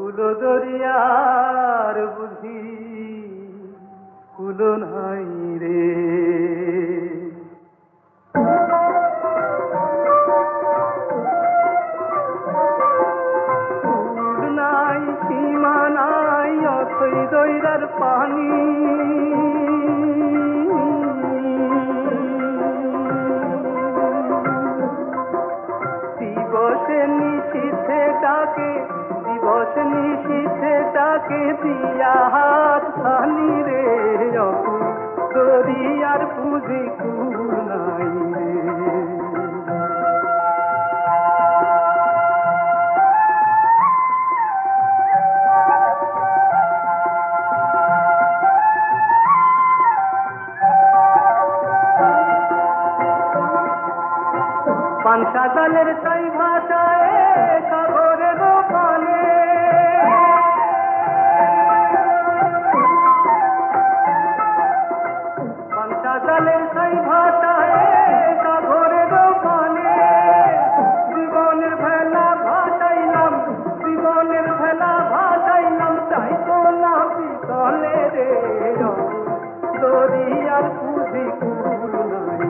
অকুল দরিয়ার বুঝি কুলো নাই রে। নাই সীমা নাই অতই দৈরার পানি। ডাকে দিয়া হাত খানি রে অপু দরিয়ার পুঁজি কুল নাই রে পানসাতালের চলে রে দরিয়ার পুঁজি কুল নাই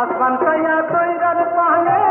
আসমান কাইয়া তৈরার পাহাড়ে